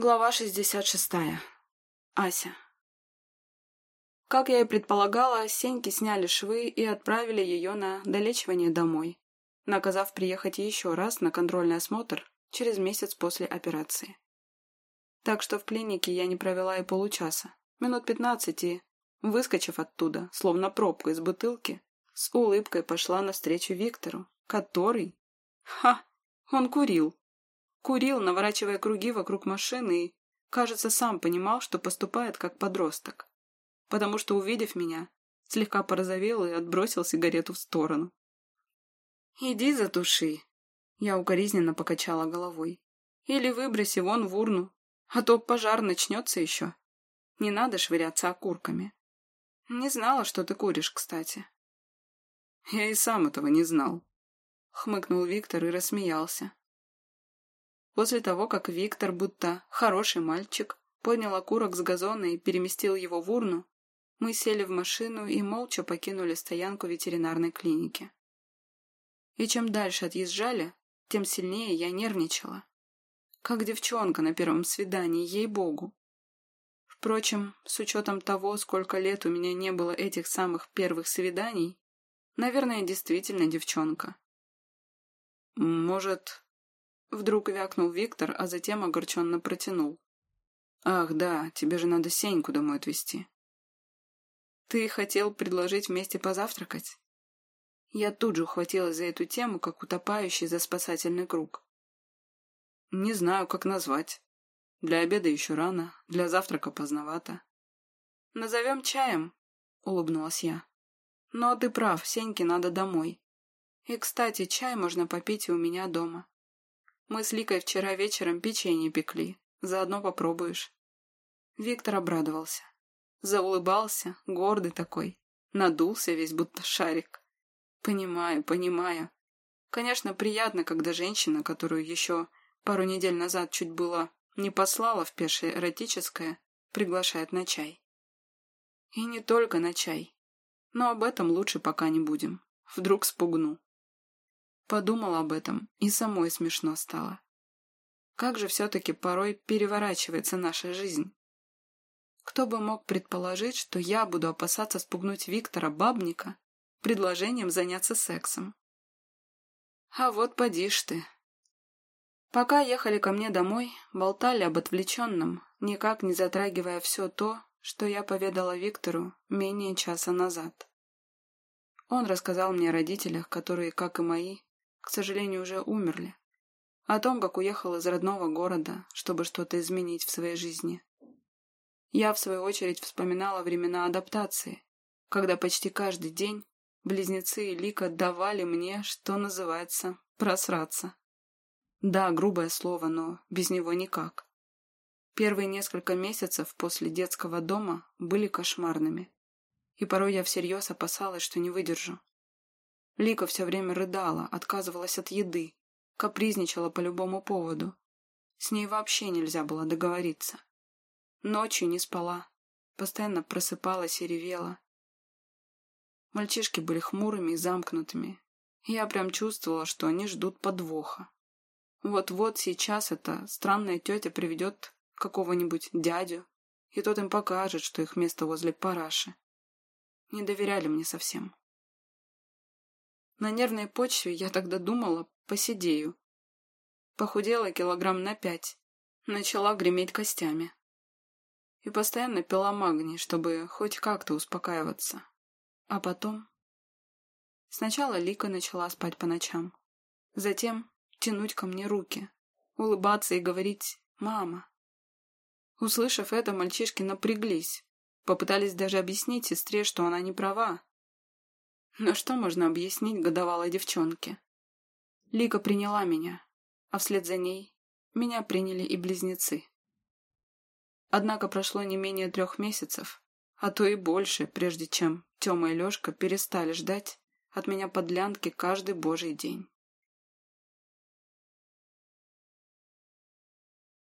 Глава 66. Ася. Как я и предполагала, Сеньки сняли швы и отправили ее на долечивание домой, наказав приехать еще раз на контрольный осмотр через месяц после операции. Так что в клинике я не провела и получаса, минут пятнадцать и, выскочив оттуда, словно пробка из бутылки, с улыбкой пошла навстречу Виктору, который... Ха! Он курил Курил, наворачивая круги вокруг машины и, кажется, сам понимал, что поступает как подросток. Потому что, увидев меня, слегка порозовел и отбросил сигарету в сторону. «Иди затуши!» Я укоризненно покачала головой. «Или выброси вон в урну, а то пожар начнется еще. Не надо швыряться окурками. Не знала, что ты куришь, кстати». «Я и сам этого не знал», — хмыкнул Виктор и рассмеялся. После того, как Виктор, будто хороший мальчик, поднял окурок с газона и переместил его в урну, мы сели в машину и молча покинули стоянку ветеринарной клиники. И чем дальше отъезжали, тем сильнее я нервничала. Как девчонка на первом свидании, ей-богу. Впрочем, с учетом того, сколько лет у меня не было этих самых первых свиданий, наверное, действительно девчонка. «Может, Вдруг вякнул Виктор, а затем огорченно протянул. «Ах, да, тебе же надо Сеньку домой отвезти». «Ты хотел предложить вместе позавтракать?» Я тут же ухватилась за эту тему, как утопающий за спасательный круг. «Не знаю, как назвать. Для обеда еще рано, для завтрака поздновато». «Назовем чаем», — улыбнулась я. «Но ты прав, Сеньке надо домой. И, кстати, чай можно попить и у меня дома. Мы с Ликой вчера вечером печенье пекли. Заодно попробуешь». Виктор обрадовался. Заулыбался, гордый такой. Надулся весь, будто шарик. «Понимаю, понимаю. Конечно, приятно, когда женщина, которую еще пару недель назад чуть было не послала в пешее эротическое, приглашает на чай. И не только на чай. Но об этом лучше пока не будем. Вдруг спугну. Подумал об этом, и самой смешно стало. Как же все-таки порой переворачивается наша жизнь? Кто бы мог предположить, что я буду опасаться спугнуть Виктора Бабника предложением заняться сексом? А вот поди ж ты. Пока ехали ко мне домой, болтали об отвлеченном, никак не затрагивая все то, что я поведала Виктору менее часа назад. Он рассказал мне о родителях, которые, как и мои, к сожалению, уже умерли. О том, как уехал из родного города, чтобы что-то изменить в своей жизни. Я, в свою очередь, вспоминала времена адаптации, когда почти каждый день близнецы и Лика давали мне, что называется, просраться. Да, грубое слово, но без него никак. Первые несколько месяцев после детского дома были кошмарными. И порой я всерьез опасалась, что не выдержу. Лика все время рыдала, отказывалась от еды, капризничала по любому поводу. С ней вообще нельзя было договориться. Ночью не спала, постоянно просыпалась и ревела. Мальчишки были хмурыми и замкнутыми. Я прям чувствовала, что они ждут подвоха. Вот-вот сейчас эта странная тетя приведет какого-нибудь дядю, и тот им покажет, что их место возле параши. Не доверяли мне совсем. На нервной почве я тогда думала, посидею. Похудела килограмм на пять. Начала греметь костями. И постоянно пила магний, чтобы хоть как-то успокаиваться. А потом... Сначала Лика начала спать по ночам. Затем тянуть ко мне руки, улыбаться и говорить «мама». Услышав это, мальчишки напряглись, попытались даже объяснить сестре, что она не права, но что можно объяснить годовалой девчонке? Лика приняла меня, а вслед за ней меня приняли и близнецы. Однако прошло не менее трех месяцев, а то и больше, прежде чем Тёма и Лёшка перестали ждать от меня подлянки каждый божий день.